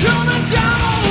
come on the.